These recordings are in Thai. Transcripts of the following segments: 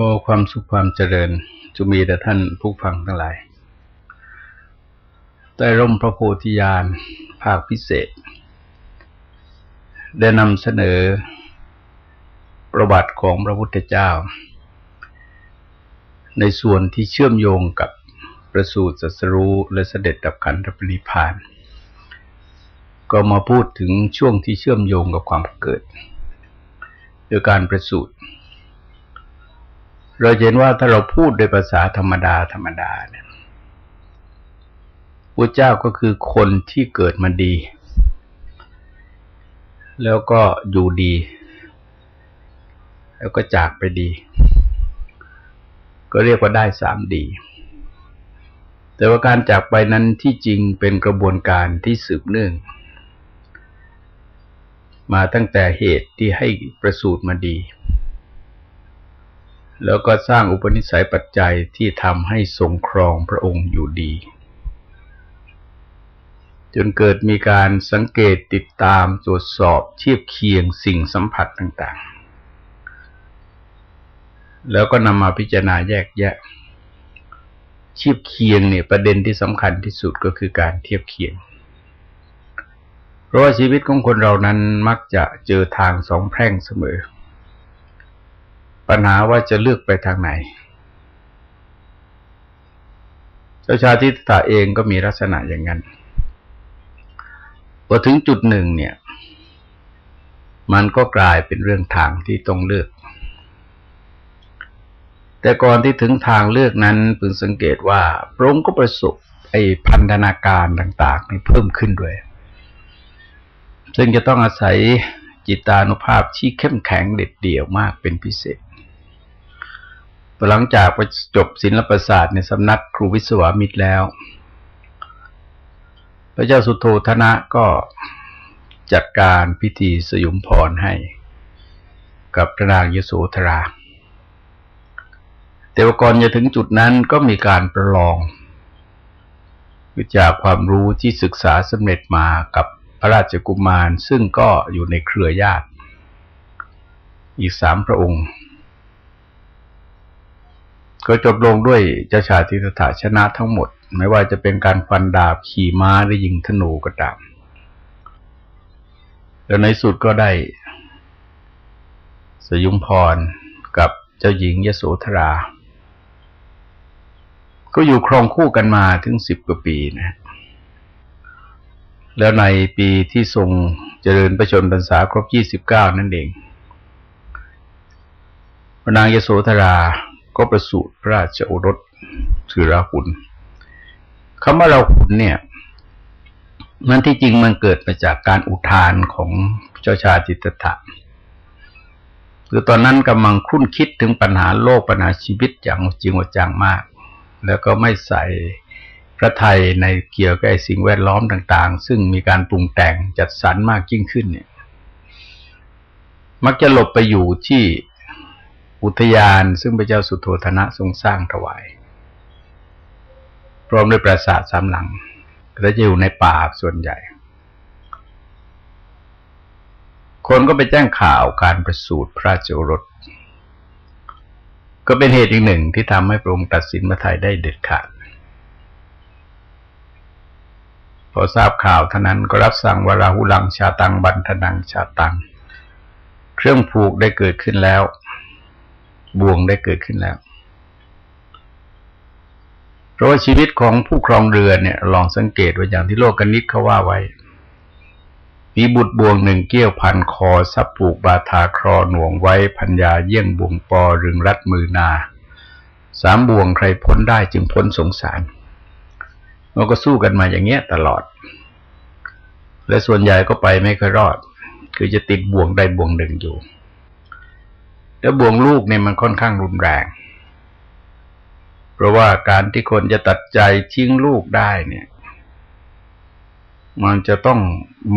ขอความสุขความเจริญจะมีแต่ท่านผู้ฟังทั้งหลายใต้ร่มพระโพธิญาณภาคพิเศษ ได้นำเสนอ ประวัติของพระพุทธเจ้า ในส่วนที่เชื่อมโยงกับประสูติสัสรู้และเสด็จดับขันธปริพาน ก็มาพูดถึงช่วงที่เชื่อมโยงกับความเกิดโดยการประสูติ เราเห็นว่าถ้าเราพูดโดยภาษาธรรมดาธรรมดาเนี่ยพระเจ้าก็คือคนที่เกิดมาดี แล้วก็อยู่ดี แล้วก็จากไปดี ก็เรียกว่าได้สามดี แต่ว่าการจากไปนั้นที่จริงเป็นกระบวนการที่สืบเนื่อง มาตั้งแต่เหตุที่ให้ประสูติมาดี แล้วก็สร้างอุปนิสัยปัจจัยที่ทำให้ทรงครองพระองค์อยู่ดี จนเกิดมีการสังเกตติดตามตรวจสอบเทียบเคียงสิ่งสัมผัสต่างๆ แล้วก็นำมาพิจารณาแยกแยะเทียบเคียงเนี่ยประเด็นที่สำคัญที่สุดก็คือการเทียบเคียง เพราะว่าชีวิตของคนเรานั้นมักจะเจอทางสองแพร่งเสมอ ปัญหาว่าจะเลือกไปทางไหนเจ้าชาติตาเองก็มีลักษณะอย่างนั้นพอถึงจุดหนึ่งเนี่ย มันก็กลายเป็นเรื่องทางที่ต้องเลือก แต่ก่อนที่ถึงทางเลือกนั้นพึงสังเกตว่าพระองค์ก็ประสบไอ้พันธนาการต่างๆนี่เพิ่มขึ้นด้วย ซึ่งจะต้องอาศัยจิตานุภาพที่เข้มแข็งเด็ดเดี่ยวมากเป็นพิเศษ หลังจากไปจบศิลปศาสตร์ในสำนักครูวิศวามิตรแล้ว พระเจ้าสุโธธนะก็จัดการพิธีสยุมพรให้ กับพระนางยโสธรา แต่ว่าก่อนจะถึงจุดนั้นก็มีการประลองวิจากความรู้ที่ศึกษาสำเร็จมากับพระราชกุมารซึ่งก็อยู่ในเครือญาติ อีกสามพระองค์ ก็จบลงด้วยเจ้าชาติสถาชนะทั้งหมด ไม่ว่าจะเป็นการฟันดาบขี่ม้าหรือยิงธนูก็ตามแล้วในสุดก็ได้ สยุมพรกับเจ้าหญิงยโสธรา ก็อยู่ครองคู่กันมาถึงสิบกว่าปีนะ แล้วในปีที่ทรงเจริญประชนพรรษาครบยี่สิบเก้านั่นเองนางยโสธรา ก็ประสูติพระราชโอรสคือราหุลคำว่าราหุลเนี่ยมันที่จริงมันเกิดมาจากการอุทานของเจ้าชาจิตตะคือตอนนั้นกำลังคุ้นคิดถึงปัญหาโลกปัญหาชีวิตอย่างจริงจังมาก แล้วก็ไม่ใส่พระไทยในเกี่ยวกับสิ่งแวดล้อมต่าง ๆ ซึ่งมีการปรุงแต่งจัดสรรมากยิ่งขึ้นเนี่ย มักจะหลบไปอยู่ที่ อุทยานซึ่งพระเจ้าสุโธธนะทรงสร้างถวาย พร้อมด้วยปราสาทสามหลังและจะอยู่ในป่าส่วนใหญ่ คนก็ไปแจ้งข่าวการประสูติพระเจ้ารถก็เป็นเหตุอีกหนึ่งที่ทำให้พระองค์ตัดสินมาไทยได้เด็ดขาด พอทราบข่าวท่านั้นก็รับสั่งวราหุลังชาตังบันทนังชาตัง เครื่องผูกได้เกิดขึ้นแล้ว บ่วงได้เกิดขึ้นแล้ว เพราะว่าชีวิตของผู้ครองเรือเนี่ย ลองสังเกตว่าอย่างที่โลกกนิษเขาว่าไว้ มีบุตรบ่วงหนึ่งเกี้ยวพันคอสับปูกบาทาครอหน่วงไว้พัญญาเยี่ยงบ่วงปอรึงรัดมือนา สามบ่วงใครพ้นได้จึงพ้นสงสารเราก็สู้กันมาอย่างเงี้ยตลอด และส่วนใหญ่ก็ไปไม่เคยรอด คือจะติดบ่วงใดบ่วงหนึ่งอยู่ แล้วบ่วงลูกเนี่ยมันค่อนข้างรุนแรง เพราะว่าการที่คนจะตัดใจทิ้งลูกได้เนี่ย มันจะต้อง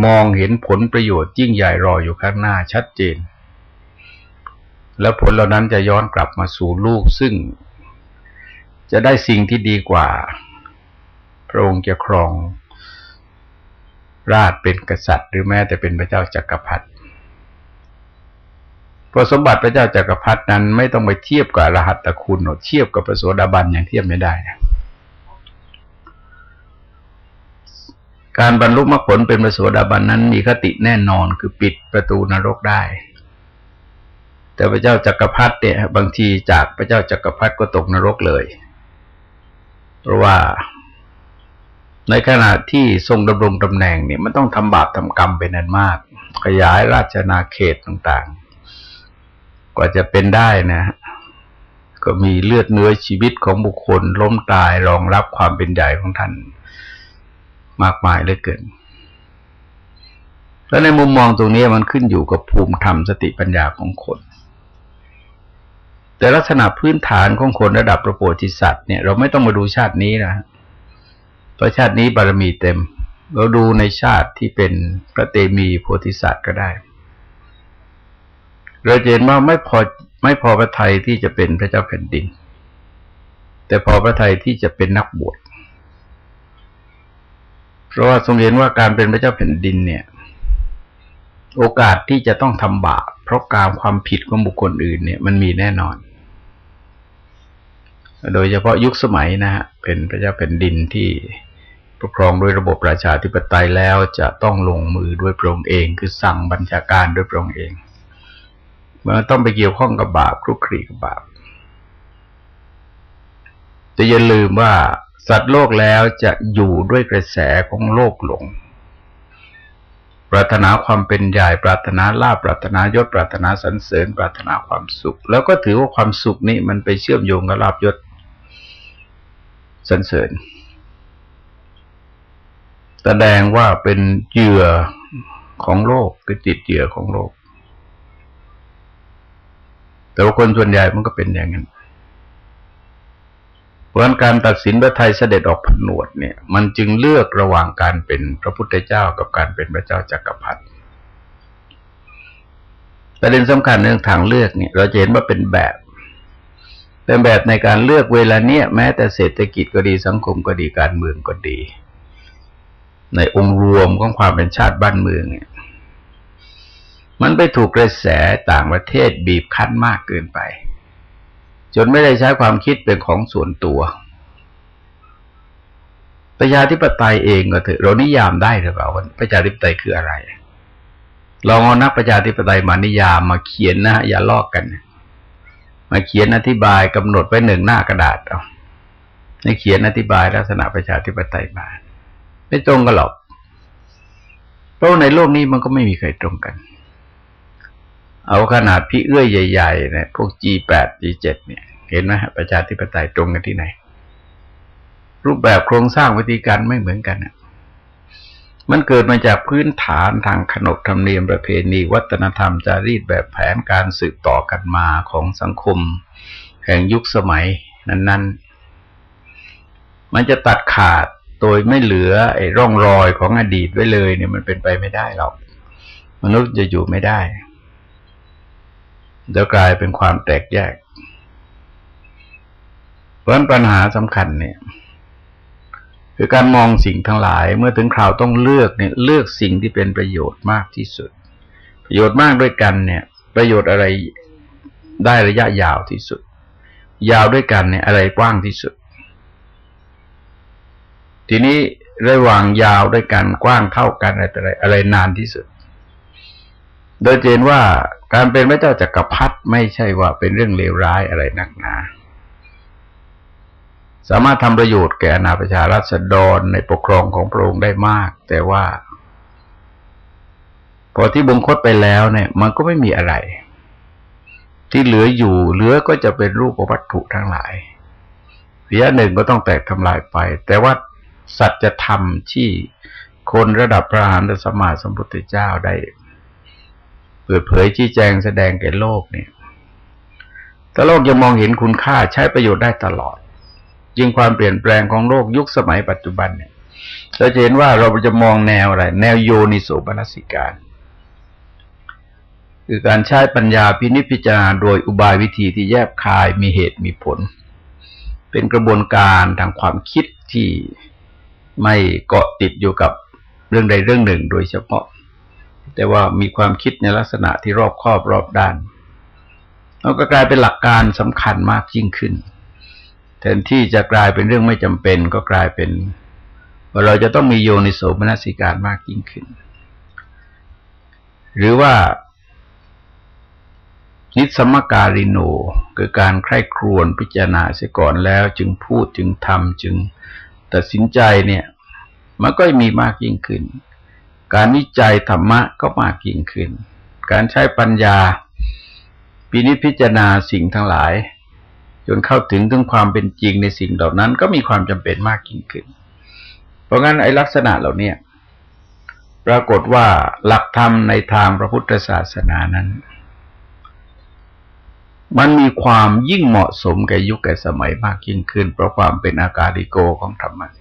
มองเห็นผลประโยชน์ยิ่งใหญ่รออยู่ข้างหน้าชัดเจน แล้วผลเหล่านั้นจะย้อนกลับมาสู่ลูกซึ่ง จะได้สิ่งที่ดีกว่า พระองค์จะครองราชเป็นกษัตริย์ หรือแม้แต่เป็นพระเจ้าจากักรพรรดิ เพราะสมบัติพระเจ้าจากักรพรรดินั้น ไม่ต้องไปเทียบกับรหัตคุณเทียบกับพระโสดาบันอย่างเทียบไม่ได้การบรรลุมรรคผลเป็นพระโสดาบันนั้นมีคติแน่นอนคือปิดประตูนรกได้ แต่พระเจ้าจากักรพรรดิเนี่ย บางทีจากพระเจ้าจากักรพรรดิก็ตกนรกเลย เพราะว่าในขณะที่ทรงดำรงตำแหน่งเนี่ยมันต้องทำบาปทำกรรมเป็นนันมาก ขยายราชนาเขตต่างๆ ว่าจะเป็นได้นะ ก็มีเลือดเนื้อชีวิตของบุคคล ล้มตายรองรับความเป็นใหญ่ของท่าน มากมายเหลือเกินแล้วในมุมมองตรงนี้มันขึ้นอยู่กับภูมิธรรมสติปัญญาของคน แต่ลักษณะพื้นฐานของคนระดับประโพธิสัตว์เนี่ยเราไม่ต้องมาดูชาตินี้นะเพราะชาตินี้บารมีเต็ม เราดูในชาติที่เป็นพระเตมีโพธิสัตว์ก็ได้ เราเห็นว่าไม่พอไม่พอพระไทยที่จะเป็นพระเจ้าแผ่นดิน แต่พอพระไทยที่จะเป็นนักบวชเพราะว่าทรงเห็นว่าการเป็นพระเจ้าแผ่นดินเนี่ย โอกาสที่จะต้องทำบาปเพราะการความผิดของบุคคลอื่นเนี่ย มันมีแน่นอน โดยเฉพาะยุคสมัยนะฮะเป็นพระเจ้าแผ่นดินที่ปกครองด้วยระบบประชาธิปไตยแล้วจะต้องลงมือด้วยพระองค์เอง คือสั่งบัญชาการด้วยพระองค์เอง มันต้องไปเกี่ยวข้องกับบาปคลุกคลีกับบาปแต่อย่าลืมว่าสัตว์โลกแล้วจะอยู่ด้วยกระแสของโลกหลง ปรารถนาความเป็นใหญ่ปรารถนาลาภปรารถนายศปรารถนาสรรเสริญ ปรารถนาความสุข แล้วก็ถือว่าความสุขนี้มันไปเชื่อมโยงกับลาภยศสรรเสริญ แสดงว่าเป็นเหยื่อของโลกคือติดเหยื่อของโลก แต่ว่าคนส่วนใหญ่มันก็เป็นอย่างนั้น เพราะการตัดสินพระไทยเสด็จออกผนวดเนี่ย มันจึงเลือกระหว่างการเป็นพระพุทธเจ้ากับการเป็นพระเจ้าจากักรพรรดิประเด็นสำคัญเรื่องทางเลือกเนี่ย เราจะเห็นว่าเป็นแบบเป็นแบบในการเลือกเวลาเนี้ยแม้แต่เศรษฐกิจก็ดีสังคมก็ดีการเมืองก็ดี ในองค์รวมของความเป็นชาติบ้านเมืองเนี่ย มันไปถูกกระแสต่างประเทศบีบคั้นมากเกินไป จนไม่ได้ใช้ความคิดเป็นของส่วนตัว ประชาธิปไตยเองก็เถอะเรานิยามได้หรือเปล่าว่าประชาธิปไตยคืออะไรลองเอานักประชาธิปไตยมานิยามมาเขียนนะอย่าลอกกัน มาเขียนอธิบายกำหนดไว้หนึ่งหน้ากระดาษเอาในเขียนอธิบายลักษณะประชาธิปไตยมาไม่ตรงกันหรอกเพราะในโลกนี้มันก็ไม่มีใครตรงกัน เอาขนาดพี่เอื้อยใหญ่ๆเนี่ยพวก G8 G7 เนี่ย เห็นไหมฮะประชาธิปไตยตรงกันที่ไหน รูปแบบโครงสร้างวิธีการไม่เหมือนกันมันเกิดมาจากพื้นฐานทางขนบธรรมเนียมประเพณี วัฒนธรรมจารีตแบบแผนการสืบต่อกันมาของสังคม แห่งยุคสมัยนั้น ๆ มันจะตัดขาดโดยไม่เหลือไอ้ร่องรอยของอดีตไว้เลยเนี่ยมันเป็นไปไม่ได้หรอก มนุษย์จะอยู่ไม่ได้ จะกลายเป็นความแตกแยก เพราะปัญหาสำคัญเนี่ยคือการมองสิ่งทั้งหลายเมื่อถึงคราวต้องเลือกเนี่ยเลือกสิ่งที่เป็นประโยชน์มากที่สุด ประโยชน์มากด้วยกันเนี่ย ประโยชน์อะไรได้ระยะยาวที่สุด ยาวด้วยกันเนี่ยอะไรกว้างที่สุด ทีนี้ระหว่างยาวด้วยกันกว้างเท่ากันอะไรอะไรนานที่สุด โดยเห็นว่า การเป็นพระเจ้าจากักรพรรดิไม่ใช่ว่าเป็นเรื่องเลวร้ายอะไรนักหนา สามารถทำประโยชน์แก่นาประชารัษฎรในปกครองของพระองค์ได้มาก แต่ว่า พอที่บงคตไปแล้วเนี่ย มันก็ไม่มีอะไร ที่เหลืออยู่เหลือก็จะเป็นรูปวัตถุทั้งหลายระยะหนึ่งก็ต้องแตกทำลายไป แต่ว่าสัจธรรมที่คนระดับพระอรหันตสมมาสมพุทธเจ้าได้ เปิดเผยชี้แจงแสดงแก่โลกเนี่ยถ้าโลกยังมองเห็นคุณค่าใช้ประโยชน์ได้ตลอด ยิ่งความเปลี่ยนแปลงของโลกยุคสมัยปัจจุบันเนี่ยเราจะเห็นว่าเราจะมองแนวอะไร แนวโยนิโสปนสิการ คือการใช้ปัญญาพินิจพิจารณาโดยอุบายวิธีที่แยบคายมีเหตุมีผล เป็นกระบวนการทางความคิดที่ไม่เกาะติดอยู่กับเรื่องใดเรื่องหนึ่งโดยเฉพาะ แต่ว่ามีความคิดในลักษณะที่รอบครอบรอบด้านเราก็กลายเป็นหลักการสำคัญมากยิ่งขึ้น แทนที่จะกลายเป็นเรื่องไม่จำเป็นก็กลายเป็นว่าเราจะต้องมีโยนิโสมนสิการมากยิ่งขึ้น หรือว่านิสมการิโนคือการใคร่ครวญพิจารณาเสียก่อนแล้วจึงพูดจึงทำจึงตัดสินใจเนี่ย มันก็มีมากยิ่งขึ้น การวิจัยธรรมะก็มากยิ่งขึ้น การใช้ปัญญาปินิพิจารณาสิ่งทั้งหลาย จนเข้าถึงถึงความเป็นจริงในสิ่งเหล่านั้น ก็มีความจำเป็นมากยิ่งขึ้น เพราะงั้นไอ้ลักษณะเหล่านี้ปรากฏว่าหลักธรรมในทางพระพุทธศาสนานั้น มันมีความยิ่งเหมาะสมแก่ยุคแก่สมัยมากยิ่งขึ้น เพราะความเป็นอากาลิโกของธรรมะ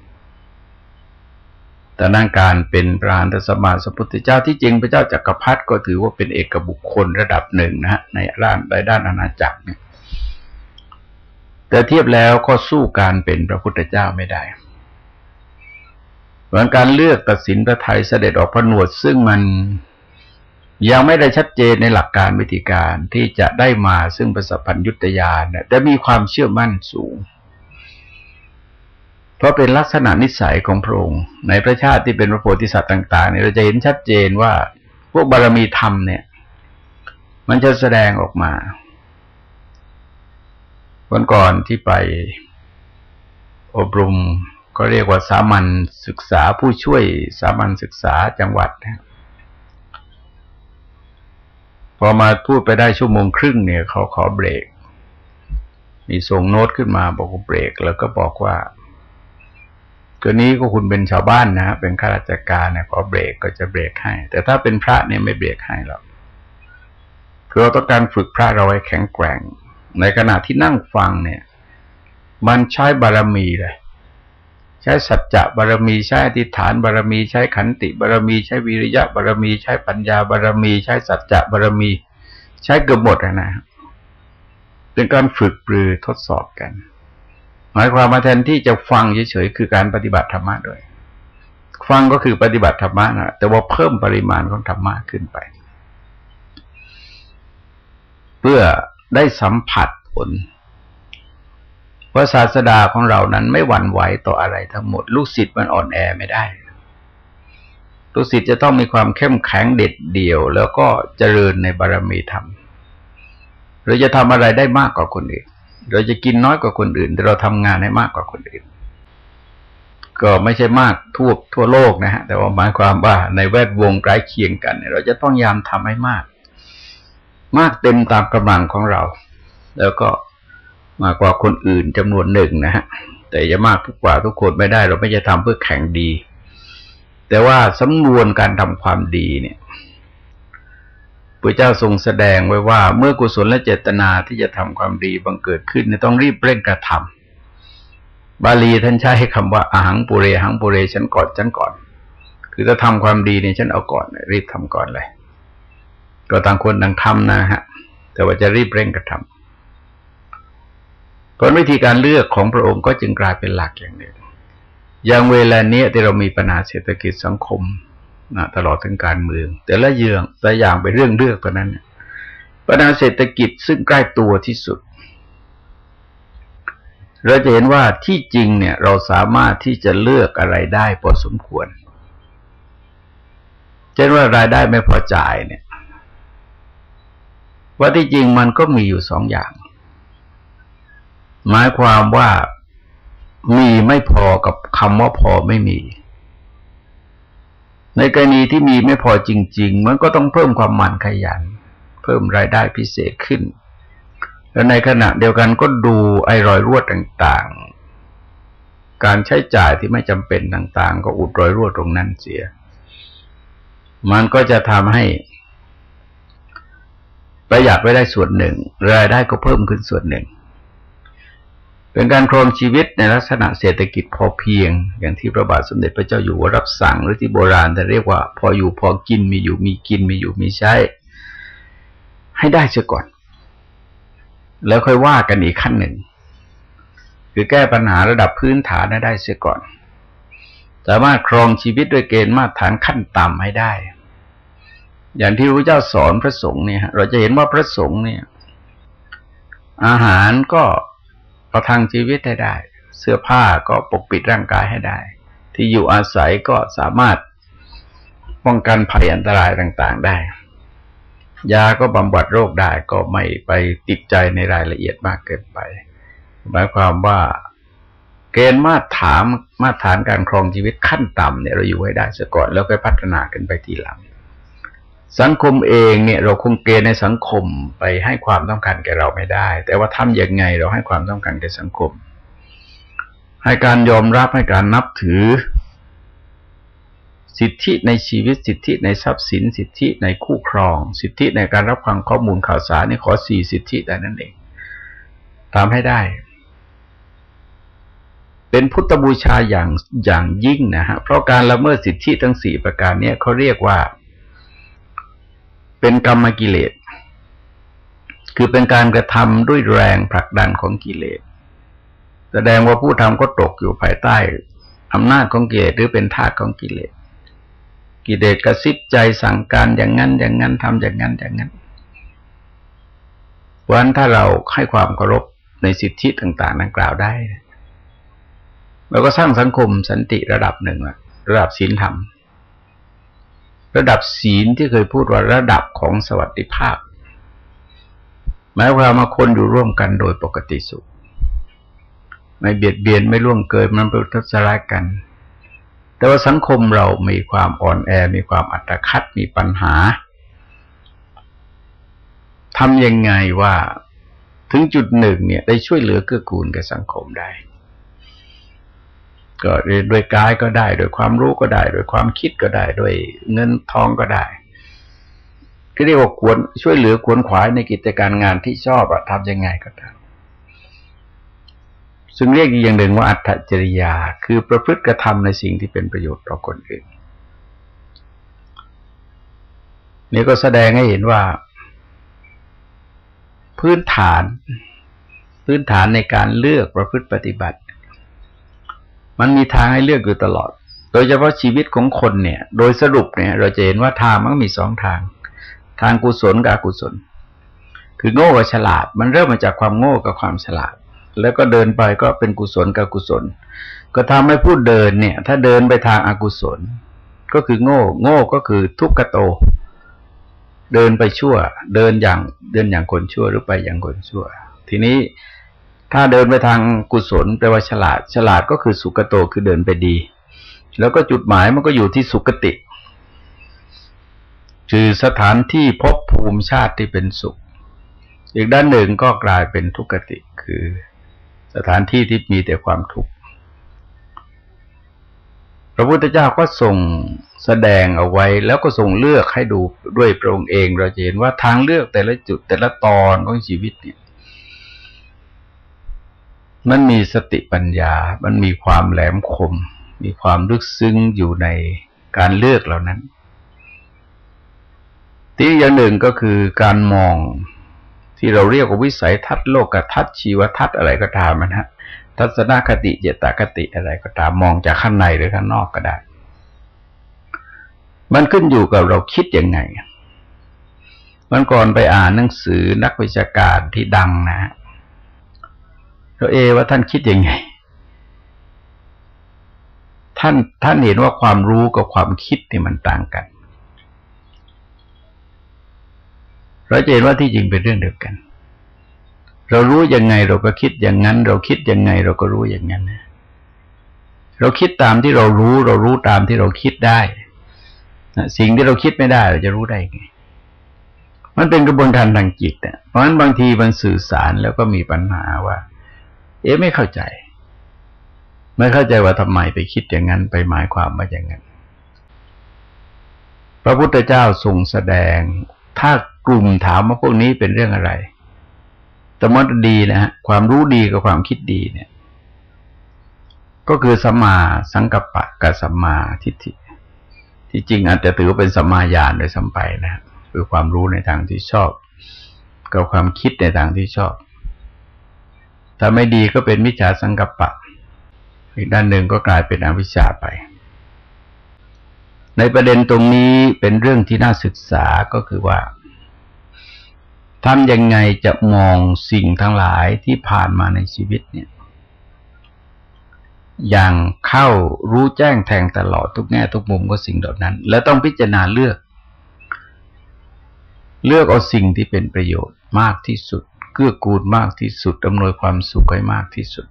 แต่นั่งการเป็นพระอานตสมาสัพพุทธเจ้าที่จริงพระเจ้าจักรพรรดิก็ถือว่าเป็นเอกบุคคลระดับหนึ่งนะฮะในด้านในด้านอาณาจักรเนี่ยแต่เทียบแล้วก็สู้การเป็นพระพุทธเจ้าไม่ได้เหมือนการเลือกตัดสินพระไทยเสด็จออกพระนวดซึ่งมันยังไม่ได้ชัดเจนในหลักการวิธีการที่จะได้มาซึ่งประสพันยุตยานแต่มีความเชื่อมั่นสูง เพราะเป็นลักษณะนิสัยของพระองค์ ในพระชาติที่เป็นพระโพธิสัตว์ต่างๆเนี่ยเราจะเห็นชัดเจนว่าพวกบารมีธรรมเนี่ย มันจะแสดงออกมาวันก่อนที่ไปอบรมก็เรียกว่าสามัญศึกษาผู้ช่วยสามัญศึกษาจังหวัดนะพอมาพูดไปได้ชั่วโมงครึ่งเนี่ยเขาขอเบรก มีส่งโน้ตขึ้นมาบอกว่าเบรก แล้วก็บอกว่า ตัวนี้ก็คุณเป็นชาวบ้านนะเป็นข้าราชการเนี่ยพอเบรกก็จะเบรกให้ แต่ถ้าเป็นพระเนี่ยไม่เบรกให้หรอกคือเราต้องการฝึกพระเราให้แข็งแกร่ง ในขณะที่นั่งฟังเนี่ย มันใช้บารมีเลยใช้สัจจะบารมีใช้อธิษฐานบารมีใช้ขันติบารมีใช้วิริยะบารมีใช้ปัญญาบารมีใช้สัจจะบารมี ใช้เกือบหมดนะเป็นการฝึกปรือทดสอบกัน หมายความมาแทนที่จะฟังเฉยๆคือการปฏิบัติธรรมะด้วย ฟังก็คือปฏิบัติธรรมะนะแต่ว่าเพิ่มปริมาณของธรรมะขึ้นไป เพื่อได้สัมผัสผลว่าศาสดาของเรานั้นไม่หวั่นไหวต่ออะไรทั้งหมด ลูกศิษย์มันอ่อนแอไม่ได้ ลูกศิษย์จะต้องมีความเข้มแข็งเด็ดเดี่ยว แล้วก็เจริญในบารมีธรรมเราจะทำอะไรได้มากกว่าคนอื่น เราจะกินน้อยกว่าคนอื่น แต่เราทำงานให้มากกว่าคนอื่น ก็ไม่ใช่มากทั่วทั่วโลกนะฮะ แต่ว่าหมายความว่าในแวดวงใกล้เคียงกันเราจะต้องยามทำให้มาก มากเต็มตามกำลังของเรา แล้วก็มากกว่าคนอื่นจำนวนหนึ่งนะฮะแต่จะมากทุกกว่าทุกคนไม่ได้ เราไม่จะทำเพื่อแข่งดี แต่ว่าสำนวนการทำความดีเนี่ย พระเจ้าทรงแสดงไว้ว่า เมื่อกุศลและเจตนาที่จะทำความดีบังเกิดขึ้นต้องรีบเร่งกระทำบาลีท่านใช้คำว่าอาหังปุเรหังปุเรฉันก่อนฉันก่อน คือถ้าทำความดีเนี่ยฉันเอาก่อนรีบทำก่อนเลย ก็ต่างคนต่างทำนะฮะ แต่ว่าจะรีบเร่งกระทำผลวิธีการเลือกของพระองค์ก็จึงกลายเป็นหลักอย่างหนึ่งอย่างเวลาเนี้ยที่เรามีปัญหาเศรษฐกิจสังคม นะตลอดถึงการเมือง แต่ละเยื่องแต่อย่างเป็นเรื่องเลือกเท่านั้นปัญหาเศรษฐกิจซึ่งใกล้ตัวที่สุด เราจะเห็นว่าที่จริงเนี่ย เราสามารถที่จะเลือกอะไรได้พอสมควร เช่นว่ารายได้ไม่พอจ่ายเนี่ย ว่าที่จริงมันก็มีอยู่สองอย่าง หมายความว่ามีไม่พอกับคำว่าพอไม่มี ในกรณีที่มีไม่พอจริง ๆ มันก็ต้องเพิ่มความมันขยัน เพิ่มรายได้พิเศษขึ้น แล้วในขณะเดียวกันก็ดูไอ้รอยรั่วต่างๆ การใช้จ่ายที่ไม่จำเป็นต่าง ๆ ก็อุดรอยรั่วตรงนั้นเสีย มันก็จะทำให้ประหยัดไว้ได้ส่วนหนึ่ง รายได้ก็เพิ่มขึ้นส่วนหนึ่ง เป็นการครองชีวิตในลักษณะเศรษฐกิจพอเพียง อย่างที่พระบาทสมเด็จพระเจ้าอยู่หัวรับสั่งหรือที่โบราณแต่เรียกว่าพออยู่พอกินมีอยู่มีกินมีอยู่มีใช้ ให้ได้เสียก่อน แล้วค่อยว่ากันอีกขั้นหนึ่ง คือแก้ปัญหาระดับพื้นฐานได้เสียก่อน สามารถครองชีวิตด้วยเกณฑ์มาตรฐานขั้นต่ำให้ได้ อย่างที่พระเจ้าสอนพระสงฆ์เนี่ยเราจะเห็นว่าพระสงฆ์เนี่ย อาหารก็ ประทังชีวิตให้ได้ เสื้อผ้าก็ปกปิดร่างกายให้ได้ ที่อยู่อาศัยก็สามารถป้องกันภัยอันตรายต่างๆได้ ยาก็บำบัดโรคได้ก็ไม่ไปติดใจในรายละเอียดมากเกินไป หมายความว่าเกณฑ์มาตรฐานมาตรฐานการครองชีวิตขั้นต่ำเนี่ยเราอยู่ให้ได้ซะก่อนแล้วก็พัฒนาขึ้นไปทีหลัง สังคมเองเนี่ยเราคงเกณฑ์ในสังคมไปให้ความต้องการแก่เราไม่ได้ แต่ว่าทำยังไงเราให้ความต้องการแก่สังคม ให้การยอมรับให้การนับถือ สิทธิในชีวิตสิทธิในทรัพย์สิน สิทธิในคู่ครอง สิทธิในการรับฟังข้อมูลข่าวสารนี่ขอสี่สิทธิแต่นั้นเองทำให้ได้ เป็นพุทธบูชาอย่างอย่างยิ่งนะฮะเพราะการละเมิดสิทธิทั้งสี่ประการเนี้เขาเรียกว่า เป็นกรรมกิเลส คือเป็นการกระทำด้วยแรงผลักดันของกิเลส แสดงว่าผู้ทำก็ตกอยู่ภายใต้อำนาจของกิเลสหรือเป็นทาสของกิเลส กิเลสกระซิบใจสั่งการอย่างนั้นอย่างนั้นทำอย่างนั้นอย่างนั้นวันถ้าเราให้ความเคารพในสิทธิต่างๆดังกล่าวได้เราก็สร้างสังคมสันติระดับหนึ่งละระดับศีลธรรม ระดับศีลที่เคยพูดว่าระดับของสวัสดิภาพหมายความว่าคนอยู่ร่วมกันโดยปกติสุข ไม่เบียดเบียนไม่ล่วงเกินมันเป็นทัศนายกัน แต่ว่าสังคมเรามีความอ่อนแอมีความอัตคัดมีปัญหาทำยังไงว่าถึงจุดหนึ่งเนี่ย ได้ช่วยเหลือเกื้อกูลกับสังคมได้ ก็โดยกายก็ได้ โดยความรู้ก็ได้ โดยความคิดก็ได้ โดยเงินทองก็ได้ก็เรียกว่าควรช่วยเหลือควรขวายในกิจการงานที่ชอบอะทำยังไงก็ตามซึ่งเรียกอีกอย่างหนึ่งว่าอัตจริยา คือประพฤติกระทำในสิ่งที่เป็นประโยชน์ต่อคนอื่นนี่ก็แสดงให้เห็นว่า พื้นฐาน พื้นฐานในการเลือกประพฤติปฏิบัติ มันมีทางให้เลือกอยู่ตลอด โดยเฉพาะชีวิตของคนเนี่ย โดยสรุปเนี่ย เราจะเห็นว่าทางมันมีสองทาง ทางกุศลกับอกุศล คือโง่กับฉลาด มันเริ่มมาจากความโง่กับความฉลาด แล้วก็เดินไปก็เป็นกุศลกับกุศล ก็ทำให้ผู้เดินเนี่ย ถ้าเดินไปทางอากุศล ก็คือโง่ โง่ก็คือทุกขโต เดินไปชั่ว เดินอย่างเดินอย่างคนชั่วหรือไปอย่างคนชั่ว ทีนี้ ถ้าเดินไปทางกุศลแปลว่าฉลาด ฉลาดก็คือสุกโตคือเดินไปดี แล้วก็จุดหมายมันก็อยู่ที่สุกติ คือสถานที่พบภูมิชาติที่เป็นสุข อีกด้านหนึ่งก็กลายเป็นทุกติ คือสถานที่ที่มีแต่ความทุกข์ พระพุทธเจ้าก็ส่งแสดงเอาไว้ แล้วก็ส่งเลือกให้ดูด้วยพระองค์เอง เราจะเห็นว่าทางเลือกแต่ละจุดแต่ละตอนของชีวิตเนี่ย มันมีสติปัญญา มันมีความแหลมคม มีความลึกซึ้งอยู่ในการเลือกเหล่านั้น ที่อย่างหนึ่งก็คือการมองที่เราเรียกว่าวิสัยทัศน์โลกทัศน์ชีวทัศน์อะไรก็ตามนะฮะทัศนคติเจตคติอะไรก็ตามมองจากข้างในหรือข้างนอกก็ได้ มันขึ้นอยู่กับเราคิดยังไงมันก่อนไปอ่านหนังสือนักวิชาการที่ดังนะ ฮะเราเอว่าท่านคิดยังไง ท่านท่านเห็นว่าความรู้กับความคิดนี่มันต่างกัน เราจะเห็นว่าที่จริงเป็นเรื่องเดียวกัน เรารู้ยังไงเราก็คิดอย่างนั้น เราคิดยังไงเราก็รู้อย่างนั้นนะเราคิดตามที่เรารู้ เรารู้ตามที่เราคิดได้สิ่งที่เราคิดไม่ได้ เราจะรู้ได้ไง มันเป็นกระบวนการทางจิตเนี่ยเพราะฉะนั้นบางทีมันสื่อสารแล้วก็มีปัญหาว่า เอ๊ะไม่เข้าใจ ไม่เข้าใจว่าทำไมไปคิดอย่างนั้นไปหมายความว่าอย่างนั้น พระพุทธเจ้าทรงแสดง ถ้ากลุ่มถามว่าพวกนี้เป็นเรื่องอะไรสมมติดีนะฮะความรู้ดีกับความคิดดีเนี่ย ก็คือสัมมาสังกัปปะกับสัมมาทิฏฐิที่จริงอาจจะถือว่าเป็นสัมมาญาณโดยสัมไปนะคือความรู้ในทางที่ชอบ กับความคิดในทางที่ชอบ ถ้าไม่ดีก็เป็นมิจฉาสังกัปปะ อีกด้านหนึ่งก็กลายเป็นอวิชชาไป ในประเด็นตรงนี้เป็นเรื่องที่น่าศึกษาก็คือว่าทำยังไงจะมองสิ่งทั้งหลายที่ผ่านมาในชีวิตเนี่ย อย่างเข้ารู้แจ้งแทงตลอดทุกแง่ทุกมุมก็สิ่งเหล่านั้น แล้วต้องพิจารณาเลือก เลือกเอาสิ่งที่เป็นประโยชน์มากที่สุด เกื้อกูลมากที่สุดอำนวยความสุขให้มากที่สุด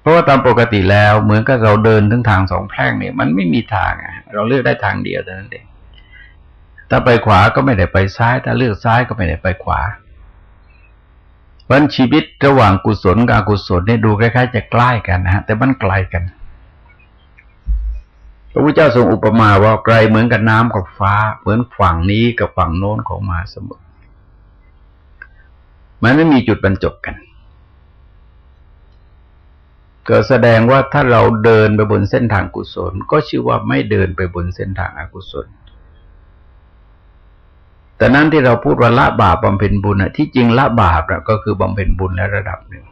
เพราะว่าตามปกติแล้วเหมือนกับเราเดินทั้งทางสองแพร่งเนี่ย มันไม่มีทางอะเราเลือกได้ทางเดียวเท่านั้นเองถ้าไปขวาก็ไม่ได้ไปซ้าย ถ้าเลือกซ้ายก็ไม่ได้ไปขวาเพราะชีวิตระหว่างกุศลกับอกุศลเนี่ยดูคล้ายๆ จะใกล้กันนะฮะแต่มันไกลกัน พระพุทธเจ้าทรงอุปมาว่าไกลเหมือนกับน้ำกับฟ้า เหมือนฝั่งนี้กับฝั่งโน้นของมหาสมุทร มันไม่มีจุดบรรจบกัน ก็แสดงว่าถ้าเราเดินไปบนเส้นทางกุศล ก็ชื่อว่าไม่เดินไปบนเส้นทางอกุศล แต่นั้นที่เราพูดว่าละบาปบำเพ็ญบุญอะที่จริงละบาปก็คือบำเพ็ญบุญในระดับหนึ่ง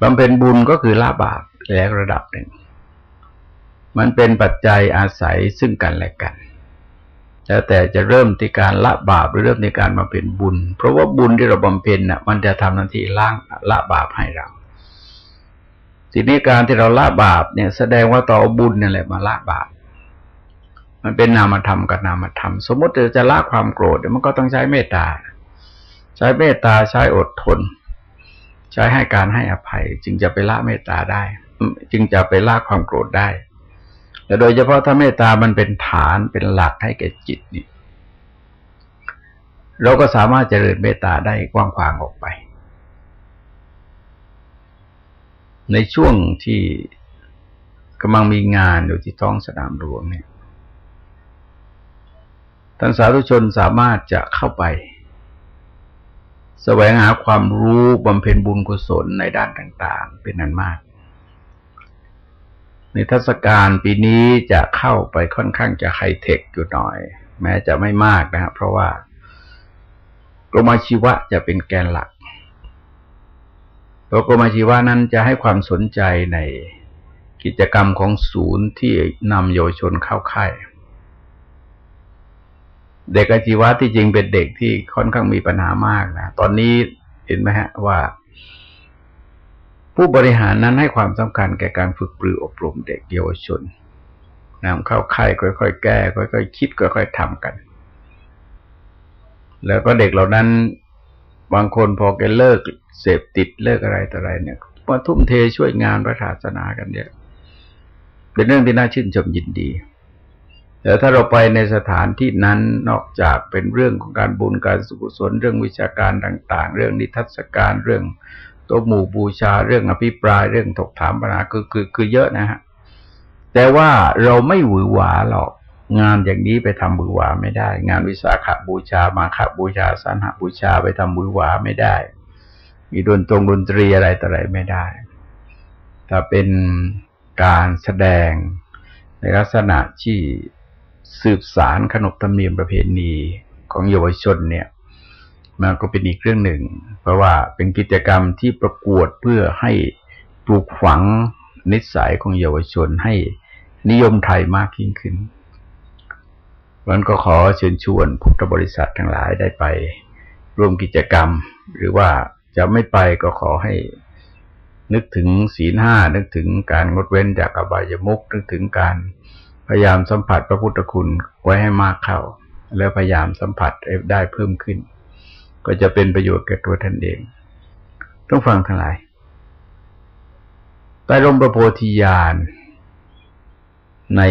บำเพ็ญบุญก็คือละบาปแล้วระดับหนึ่ง มันเป็นปัจจัยอาศัยซึ่งกันและกัน แล้วแต่จะเริ่มที่การละบาปหรือเริ่มในการมาเป็นบุญ เพราะว่าบุญที่เราบำเพ็ญน่ะ มันจะทำหน้าที่ล้างละบาปให้เรา ทีนี้การที่เราละบาปเนี่ย แสดงว่าต่อบุญนี่แหละมาละบาป มันเป็นนามธรรมกับนามธรรม สมมติเราจะละความโกรธมันก็ต้องใช้เมตตา ใช้เมตตาใช้อดทน ใช้ให้การให้อภัย จึงจะไปละเมตตาได้ จึงจะไปละความโกรธได้ แต่โดยเฉพาะถ้าเมตตามันเป็นฐานเป็นหลักให้แก่จิตนี่เราก็สามารถเจริญเมตตาได้กว้างขวางออกไป ในช่วงที่กำลังมีงานอยู่ที่ท้องสนามหลวงเนี่ยท่านสาธุชนสามารถจะเข้าไปแสวงหาความรู้บำเพ็ญบุญกุศลในด้านต่าง ๆ เป็นนันมาก ในทศกาลปีนี้จะเข้าไปค่อนข้างจะไฮเทคอยู่หน่อย แม้จะไม่มากนะครับเพราะว่ากรมชีวะจะเป็นแกนหลักตัวกรมชีวะนั้นจะให้ความสนใจในกิจกรรมของศูนย์ที่นำเยาวชนเข้าค่ายเด็กอาชีวะที่จริงเป็นเด็กที่ค่อนข้างมีปัญหามากนะ ตอนนี้เห็นไหมฮะว่า ผู้บริหารนั้นให้ความสำคัญแก่การฝึกปรืออบรมเด็กเยาวชนนำเข้าค่ายค่อยๆแก้ค่อยๆคิดค่อยๆทำกัน แล้วก็เด็กเหล่านั้น บางคนพอแกเลิกเสพติดเลิกอะไรต่ออะไรเนี่ยมาทุ่มเทช่วยงานพระศาสนากันเยอะเป็นเรื่องที่น่าชื่นชมยินดี แต่ถ้าเราไปในสถานที่นั้นนอกจากเป็นเรื่องของการบุญการสุขสนเรื่องวิชาการต่าง ๆ เรื่องนิทรรศการเรื่อง ตัวหมู่บูชาเรื่องอภิปรายเรื่องถกถามปัญหาคือคือคือเยอะนะฮะแต่ว่าเราไม่หวือหวาหรอกงานอย่างนี้ไปทำบือหวาไม่ได้ งานวิสาขบูชามาขบูชาสันหบูชาไปทำบือหวาไม่ได้ มีดนตรงดนตรีอะไรต่ออะไรไม่ได้ถ้าเป็นการแสดงในลักษณะที่สืบสารขนบธรรมเนียมประเพณีของเยาวชนเนี่ย มันก็เป็นอีกเรื่องหนึ่ง เพราะว่าเป็นกิจกรรมที่ประกวดเพื่อให้ปลูกฝังนิสัยของเยาวชนให้นิยมไทยมากยิ่งขึ้นมันก็ขอเชิญชวนพุทธบริษัททั้งหลายได้ไปร่วมกิจกรรม หรือว่าจะไม่ไปก็ขอให้นึกถึงศีลห้านึกถึงการงดเว้นจากอบายมุกนึกถึงการพยายามสัมผัสพระพุทธคุณไว้ให้มากเข้า แล้วพยายามสัมผัสได้เพิ่มขึ้น ก็จะเป็นประโยชน์แก่ตัวท่านเอง ต้องฟังทั้งหลายใต้ร่มประโพธิญาณใน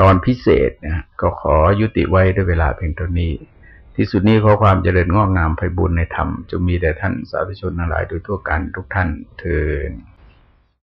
ตอนพิเศษนะก็ขอยุติไว้ด้วยเวลาเพียงเท่านี้ ที่สุดนี้ขอความเจริญงอกงามไพบุญในธรรม จะมีแต่ท่านสาธุชนทั้งหลายโดยทั่วกันทุกท่านเทอ